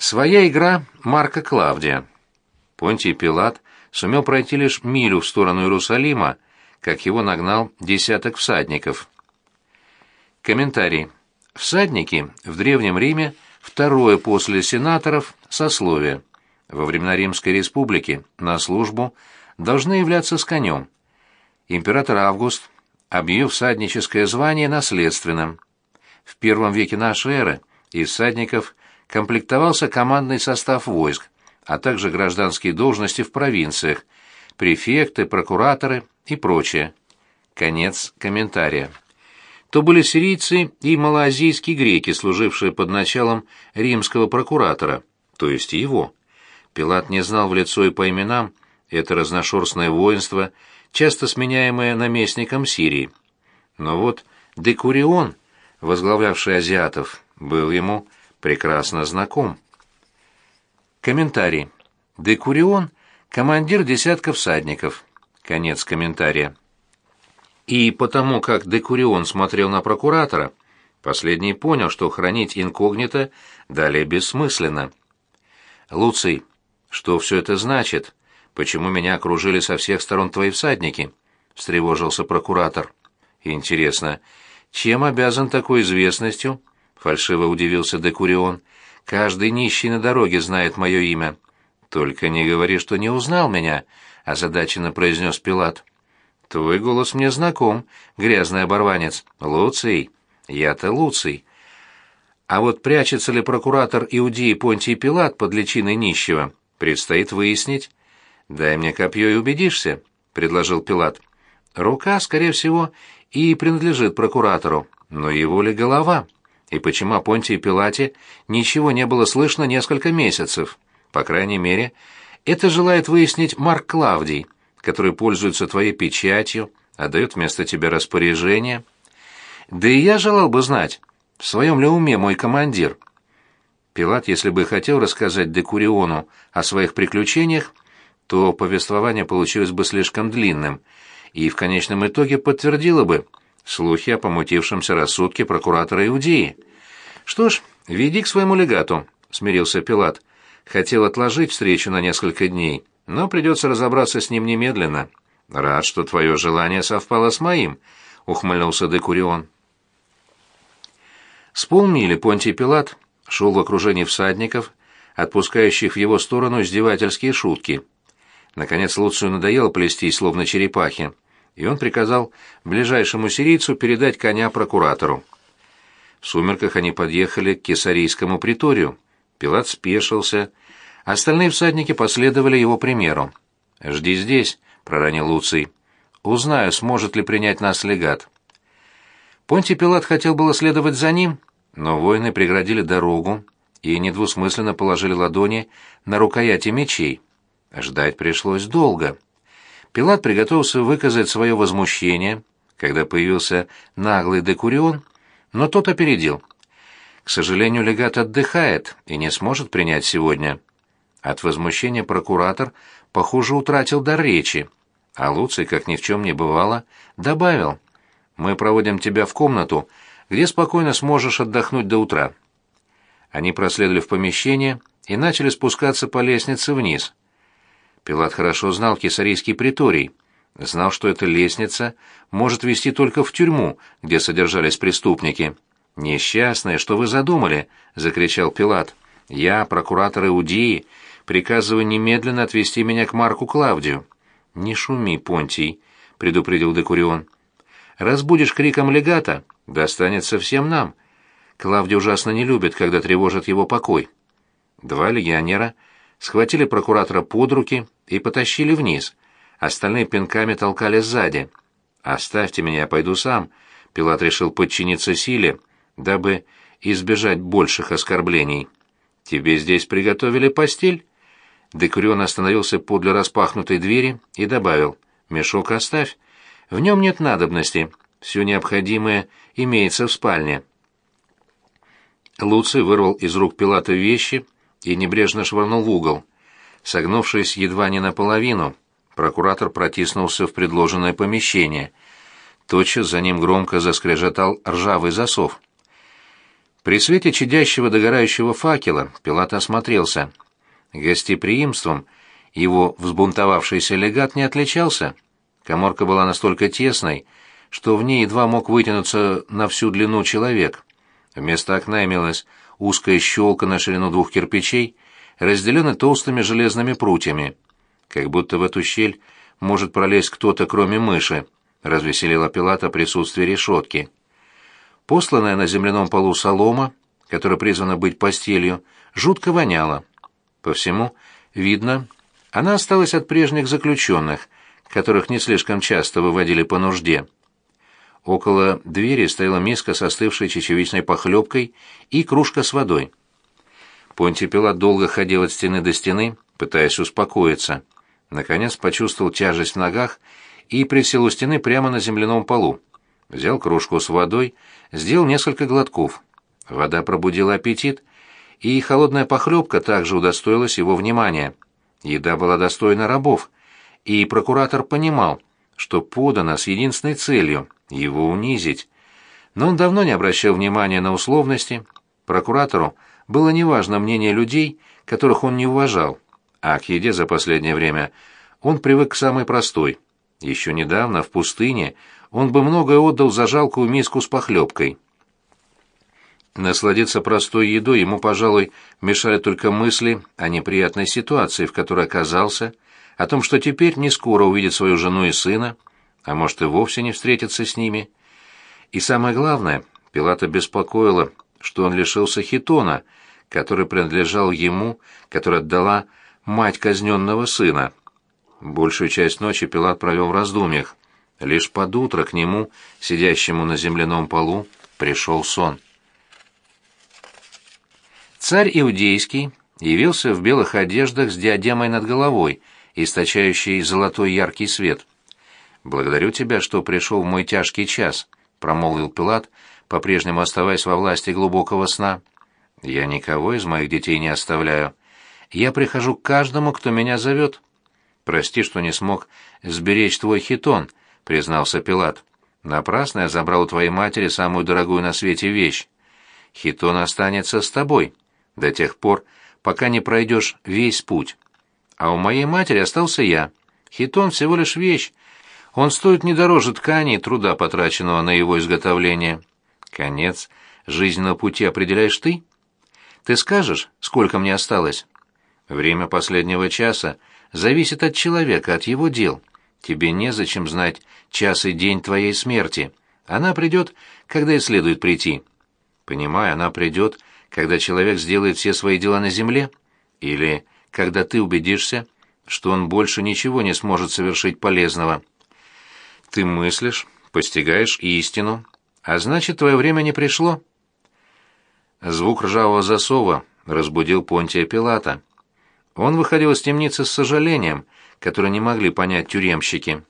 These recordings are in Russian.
Своя игра Марка Клавдия. Понтий Пилат сумел пройти лишь милю в сторону Иерусалима, как его нагнал десяток всадников. Комментарий. Всадники в Древнем Риме второе после сенаторов сословие. Во времена Римской республики на службу должны являться с конем. Император Август объявил всадническое звание наследственным. В первом веке нашей эры из всадников комплектовался командный состав войск, а также гражданские должности в провинциях, префекты, прокураторы и прочее. Конец комментария. То были сирийцы и малоазийские греки, служившие под началом римского прокуратора, то есть его. Пилат не знал в лицо и по именам это разношерстное воинство, часто сменяемое наместником Сирии. Но вот Декурион, возглавлявший азиатов, был ему прекрасно знаком. Комментарий. Декурион — командир десятка всадников. Конец комментария. И потому как Декурион смотрел на прокуратора, последний понял, что хранить инкогнито далее бессмысленно. «Луций, что все это значит? Почему меня окружили со всех сторон твои всадники?» — встревожился прокуратор. «Интересно, чем обязан такой известностью?» — фальшиво удивился Декурион. «Каждый нищий на дороге знает мое имя». «Только не говори, что не узнал меня», — озадаченно произнес Пилат. «Твой голос мне знаком, грязный оборванец. Луций. Я-то Луций. А вот прячется ли прокуратор Иудеи Понтий Пилат под личиной нищего, предстоит выяснить. Дай мне копье и убедишься», — предложил Пилат. «Рука, скорее всего, и принадлежит прокуратору, но его ли голова? И почему о Понтии Пилате ничего не было слышно несколько месяцев?» По крайней мере, это желает выяснить Марк Клавдий, который пользуется твоей печатью, отдает вместо тебя распоряжение. Да и я желал бы знать, в своем ли уме мой командир. Пилат, если бы хотел рассказать Декуриону о своих приключениях, то повествование получилось бы слишком длинным и в конечном итоге подтвердило бы слухи о помутившемся рассудке прокуратора Иудеи. «Что ж, веди к своему легату», — смирился Пилат. Хотел отложить встречу на несколько дней, но придется разобраться с ним немедленно. Рад, что твое желание совпало с моим, ухмыльнулся Декурион. С полмили Понтий Пилат шел в окружении всадников, отпускающих в его сторону издевательские шутки. Наконец Луцию надоело плести, словно черепахи, и он приказал ближайшему сирийцу передать коня прокуратору. В сумерках они подъехали к кесарийскому приторию. Пилат спешился. Остальные всадники последовали его примеру. «Жди здесь», — проронил Луций. «Узнаю, сможет ли принять нас легат». Понтий Пилат хотел было следовать за ним, но воины преградили дорогу и недвусмысленно положили ладони на рукояти мечей. Ждать пришлось долго. Пилат приготовился выказать свое возмущение, когда появился наглый декурион, но тот опередил — к сожалению, легат отдыхает и не сможет принять сегодня. От возмущения прокуратор, похоже, утратил дар речи, а Луций, как ни в чем не бывало, добавил, «Мы проводим тебя в комнату, где спокойно сможешь отдохнуть до утра». Они проследовали в помещение и начали спускаться по лестнице вниз. Пилат хорошо знал кесарийский приторий, знал, что эта лестница может вести только в тюрьму, где содержались преступники. «Несчастные, что вы задумали?» — закричал Пилат. «Я, прокуратор Иудеи, приказываю немедленно отвезти меня к Марку Клавдию». «Не шуми, Понтий», — предупредил Декурион. «Разбудишь криком легата, достанется всем нам. Клавдий ужасно не любит, когда тревожат его покой». Два легионера схватили прокуратора под руки и потащили вниз. Остальные пинками толкали сзади. «Оставьте меня, я пойду сам», — Пилат решил подчиниться силе, дабы избежать больших оскорблений. «Тебе здесь приготовили постель?» Декурион остановился подле распахнутой двери и добавил, «Мешок оставь. В нем нет надобности. Все необходимое имеется в спальне». Луций вырвал из рук Пилата вещи и небрежно швырнул в угол. Согнувшись едва не наполовину, прокуратор протиснулся в предложенное помещение. Тотчас за ним громко заскрежетал ржавый засов. При свете чадящего догорающего факела Пилат осмотрелся. Гостеприимством его взбунтовавшийся легат не отличался. Коморка была настолько тесной, что в ней едва мог вытянуться на всю длину человек. Вместо окна имелась узкая щелка на ширину двух кирпичей, разделенная толстыми железными прутьями. Как будто в эту щель может пролезть кто-то, кроме мыши, развеселила Пилата присутствие решетки. Посланная на земляном полу солома, которая призвана быть постелью, жутко воняла. По всему, видно, она осталась от прежних заключенных, которых не слишком часто выводили по нужде. Около двери стояла миска с остывшей чечевичной похлебкой и кружка с водой. Понтий Пилат долго ходил от стены до стены, пытаясь успокоиться. Наконец почувствовал тяжесть в ногах и присел у стены прямо на земляном полу. Взял кружку с водой, сделал несколько глотков. Вода пробудила аппетит, и холодная похлебка также удостоилась его внимания. Еда была достойна рабов, и прокуратор понимал, что подана с единственной целью — его унизить. Но он давно не обращал внимания на условности. Прокуратору было неважно мнение людей, которых он не уважал, а к еде за последнее время он привык к самой простой. Еще недавно, в пустыне, он бы многое отдал за жалкую миску с похлебкой. Насладиться простой едой ему, пожалуй, мешали только мысли о неприятной ситуации, в которой оказался, о том, что теперь не скоро увидит свою жену и сына, а может и вовсе не встретится с ними. И самое главное, Пилата беспокоило, что он лишился хитона, который принадлежал ему, который отдала мать казненного сына. Большую часть ночи Пилат провел в раздумьях. Лишь под утро к нему, сидящему на земляном полу, пришел сон. Царь Иудейский явился в белых одеждах с диадемой над головой, источающей золотой яркий свет. «Благодарю тебя, что пришел в мой тяжкий час», — промолвил Пилат, по-прежнему оставаясь во власти глубокого сна. «Я никого из моих детей не оставляю. Я прихожу к каждому, кто меня зовет». «Прости, что не смог сберечь твой хитон», — признался Пилат. «Напрасно я забрал у твоей матери самую дорогую на свете вещь. Хитон останется с тобой» до тех пор, пока не пройдешь весь путь. А у моей матери остался я. Хитон всего лишь вещь. Он стоит не дороже ткани и труда, потраченного на его изготовление. Конец жизненного пути определяешь ты? Ты скажешь, сколько мне осталось? Время последнего часа зависит от человека, от его дел. Тебе незачем знать час и день твоей смерти. Она придет, когда и следует прийти. Понимаю, она придет, когда человек сделает все свои дела на земле, или когда ты убедишься, что он больше ничего не сможет совершить полезного. Ты мыслишь, постигаешь истину, а значит, твое время не пришло. Звук ржавого засова разбудил Понтия Пилата. Он выходил из темницы с сожалением, которое не могли понять тюремщики.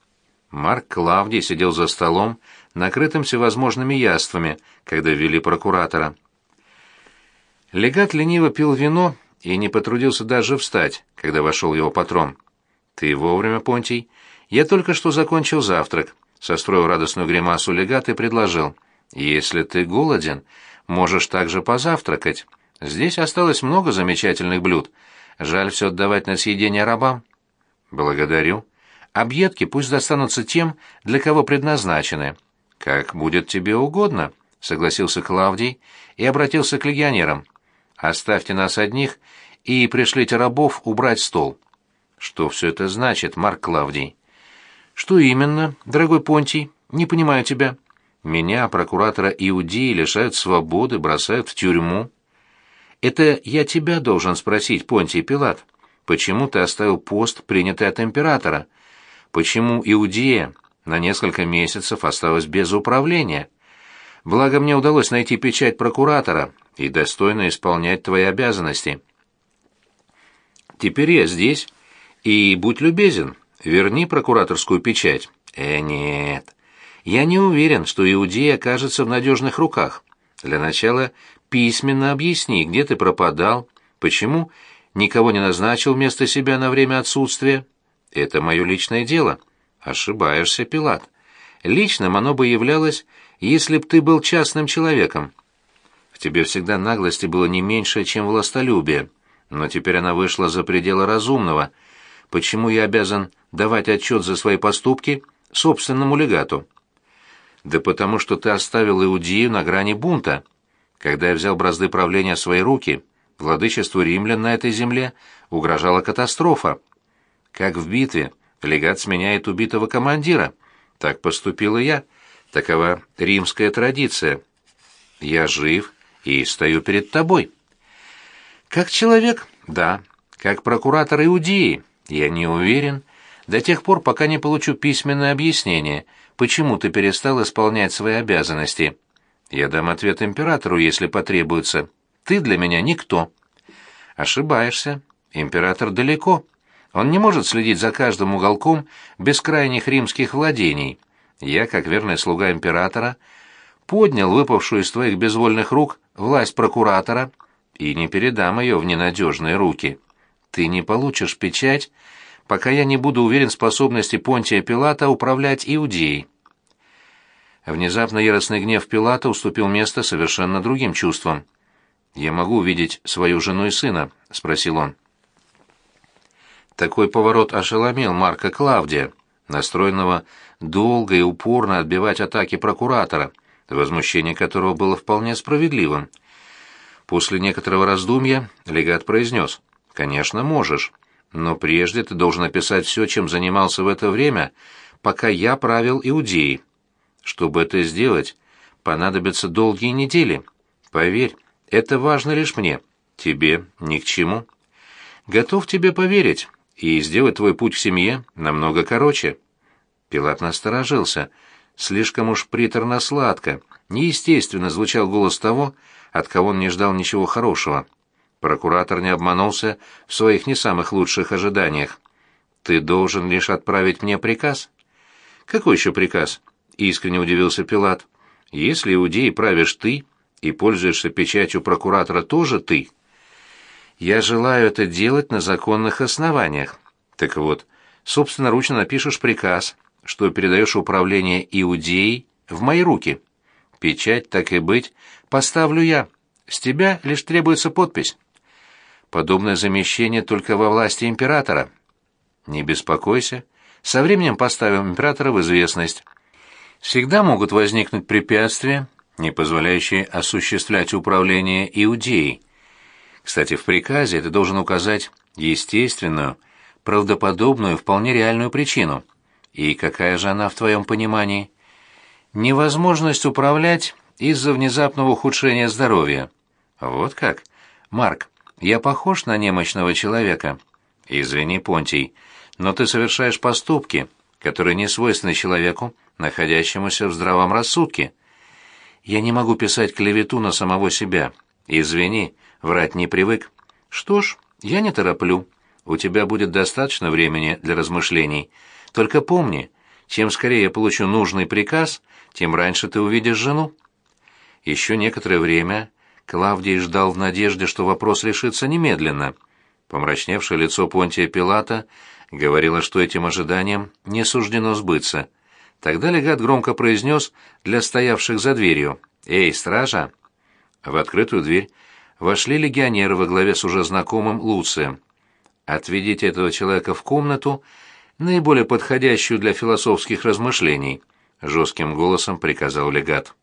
Марк Клавдий сидел за столом, накрытым всевозможными яствами, когда ввели прокуратора. Легат лениво пил вино и не потрудился даже встать, когда вошел его патрон. «Ты вовремя, Понтий. Я только что закончил завтрак», — состроил радостную гримасу легат и предложил. «Если ты голоден, можешь также позавтракать. Здесь осталось много замечательных блюд. Жаль все отдавать на съедение рабам». «Благодарю. Объедки пусть достанутся тем, для кого предназначены». «Как будет тебе угодно», — согласился Клавдий и обратился к легионерам. Оставьте нас одних и пришлите рабов убрать стол. Что все это значит, Марк Клавдий? Что именно, дорогой Понтий? Не понимаю тебя. Меня, прокуратора Иудеи, лишают свободы, бросают в тюрьму. Это я тебя должен спросить, Понтий Пилат. Почему ты оставил пост, принятый от императора? Почему Иудея на несколько месяцев осталась без управления? Благо мне удалось найти печать прокуратора, и достойно исполнять твои обязанности. Теперь я здесь, и будь любезен, верни прокураторскую печать. Э, нет. Я не уверен, что Иудея окажется в надежных руках. Для начала письменно объясни, где ты пропадал, почему никого не назначил вместо себя на время отсутствия. Это мое личное дело. Ошибаешься, Пилат. Личным оно бы являлось, если б ты был частным человеком. В тебе всегда наглости было не меньше, чем властолюбие, но теперь она вышла за пределы разумного. Почему я обязан давать отчет за свои поступки собственному легату?» «Да потому что ты оставил Иудею на грани бунта. Когда я взял бразды правления в свои руки, владычеству римлян на этой земле угрожала катастрофа. Как в битве легат сменяет убитого командира. Так поступил и я. Такова римская традиция. Я жив и стою перед тобой. Как человек? Да. Как прокуратор Иудеи? Я не уверен. До тех пор, пока не получу письменное объяснение, почему ты перестал исполнять свои обязанности. Я дам ответ императору, если потребуется. Ты для меня никто. Ошибаешься. Император далеко. Он не может следить за каждым уголком бескрайних римских владений. Я, как верный слуга императора, поднял выпавшую из твоих безвольных рук власть прокуратора и не передам ее в ненадежные руки. Ты не получишь печать, пока я не буду уверен в способности Понтия Пилата управлять Иудеей. Внезапно яростный гнев Пилата уступил место совершенно другим чувствам. «Я могу увидеть свою жену и сына?» — спросил он. Такой поворот ошеломил Марка Клавдия, настроенного долго и упорно отбивать атаки прокуратора, возмущение которого было вполне справедливым. После некоторого раздумья легат произнес «Конечно, можешь, но прежде ты должен описать все, чем занимался в это время, пока я правил Иудеей». Чтобы это сделать, понадобятся долгие недели. Поверь, это важно лишь мне. Тебе ни к чему. Готов тебе поверить и сделать твой путь к семье намного короче. Пилат насторожился. Слишком уж приторно-сладко, неестественно звучал голос того, от кого он не ждал ничего хорошего. Прокуратор не обманулся в своих не самых лучших ожиданиях. «Ты должен лишь отправить мне приказ». «Какой еще приказ?» искренне удивился Пилат. Если иудеи правишь ты и пользуешься печатью прокуратора тоже ты, я желаю это делать на законных основаниях. Так вот, собственноручно напишешь приказ, что передаешь управление Иудеей в мои руки. Печать, так и быть, поставлю я. С тебя лишь требуется подпись. Подобное замещение только во власти императора. Не беспокойся. Со временем поставим императора в известность всегда могут возникнуть препятствия, не позволяющие осуществлять управление Иудеей. Кстати, в приказе ты должен указать естественную, правдоподобную, вполне реальную причину. И какая же она в твоем понимании? Невозможность управлять из-за внезапного ухудшения здоровья. Вот как? Марк, я похож на немощного человека? Извини, Понтий, но ты совершаешь поступки, которые не свойственны человеку, находящемуся в здравом рассудке. Я не могу писать клевету на самого себя. Извини, врать не привык. Что ж, я не тороплю. У тебя будет достаточно времени для размышлений. Только помни, чем скорее я получу нужный приказ, тем раньше ты увидишь жену. Еще некоторое время Клавдий ждал в надежде, что вопрос решится немедленно. Помрачневшее лицо Понтия Пилата говорило, что этим ожиданиям не суждено сбыться. Тогда легат громко произнес для стоявших за дверью «Эй, стража!» В открытую дверь вошли легионеры во главе с уже знакомым Луцием. «Отведите этого человека в комнату, наиболее подходящую для философских размышлений», — жестким голосом приказал легат.